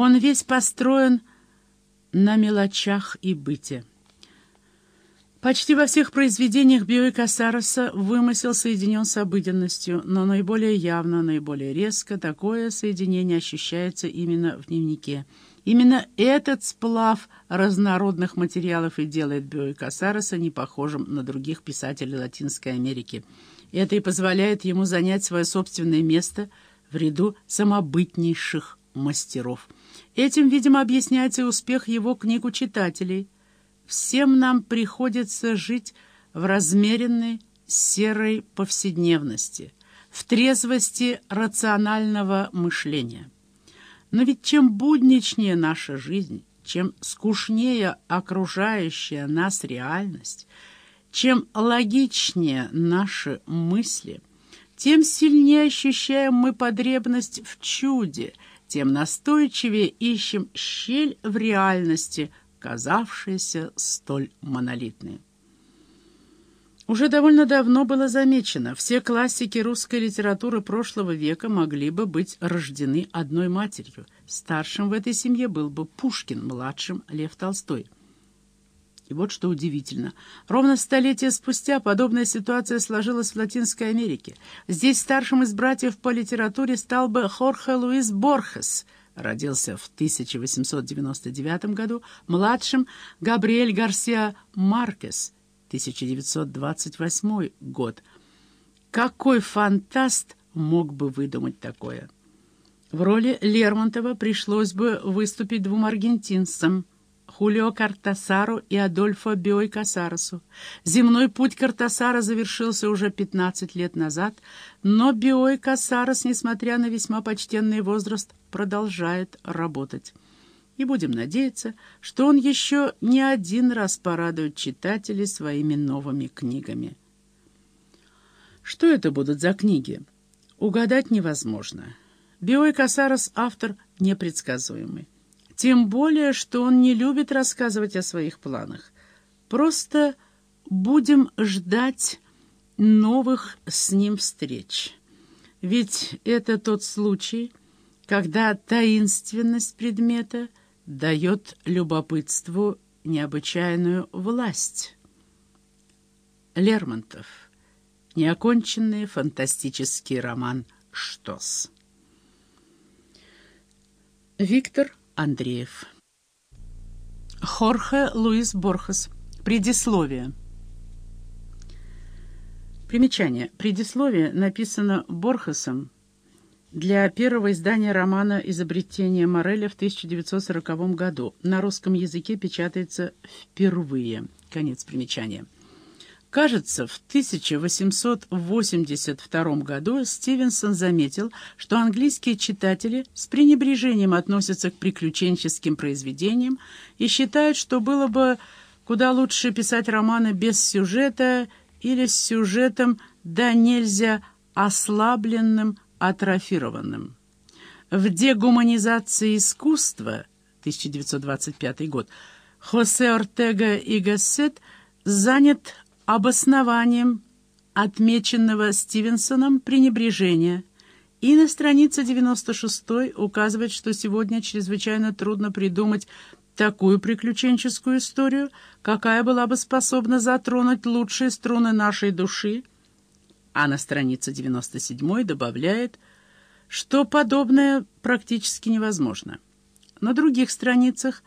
Он весь построен на мелочах и быте. Почти во всех произведениях Био Касароса вымысел соединен с обыденностью, но наиболее явно, наиболее резко такое соединение ощущается именно в дневнике. Именно этот сплав разнородных материалов и делает Био Касароса не похожим на других писателей Латинской Америки. Это и позволяет ему занять свое собственное место в ряду самобытнейших мастеров. Этим, видимо, объясняется и успех его книг у читателей – Всем нам приходится жить в размеренной серой повседневности, в трезвости рационального мышления. Но ведь чем будничнее наша жизнь, чем скучнее окружающая нас реальность, чем логичнее наши мысли, тем сильнее ощущаем мы потребность в чуде, тем настойчивее ищем щель в реальности – казавшиеся столь монолитной. Уже довольно давно было замечено, все классики русской литературы прошлого века могли бы быть рождены одной матерью. Старшим в этой семье был бы Пушкин, младшим — Лев Толстой. И вот что удивительно. Ровно столетия спустя подобная ситуация сложилась в Латинской Америке. Здесь старшим из братьев по литературе стал бы Хорхе Луис Борхес — родился в 1899 году, младшим Габриэль Гарсиа Маркес, 1928 год. Какой фантаст мог бы выдумать такое? В роли Лермонтова пришлось бы выступить двум аргентинцам – Хулио Картасару и Адольфо Биой Касаросу. Земной путь Картасара завершился уже 15 лет назад, но Биой Касарос, несмотря на весьма почтенный возраст, продолжает работать. И будем надеяться, что он еще не один раз порадует читателей своими новыми книгами. Что это будут за книги? Угадать невозможно. Биой Касарос — автор непредсказуемый. Тем более, что он не любит рассказывать о своих планах. Просто будем ждать новых с ним встреч. Ведь это тот случай, когда таинственность предмета дает любопытству необычайную власть. Лермонтов. Неоконченный фантастический роман «Штос». Виктор Андреев. Хорхе Луис Борхес. Предисловие. Примечание. Предисловие написано Борхесом для первого издания романа «Изобретение Мореля» в 1940 году. На русском языке печатается впервые. Конец примечания. Кажется, в 1882 году Стивенсон заметил, что английские читатели с пренебрежением относятся к приключенческим произведениям и считают, что было бы куда лучше писать романы без сюжета или с сюжетом да нельзя ослабленным, атрофированным. В «Дегуманизации искусства» 1925 год Хосе Ортега и Гассет занят обоснованием отмеченного Стивенсоном пренебрежения. И на странице 96 указывает, что сегодня чрезвычайно трудно придумать такую приключенческую историю, какая была бы способна затронуть лучшие струны нашей души, а на странице 97 добавляет, что подобное практически невозможно. На других страницах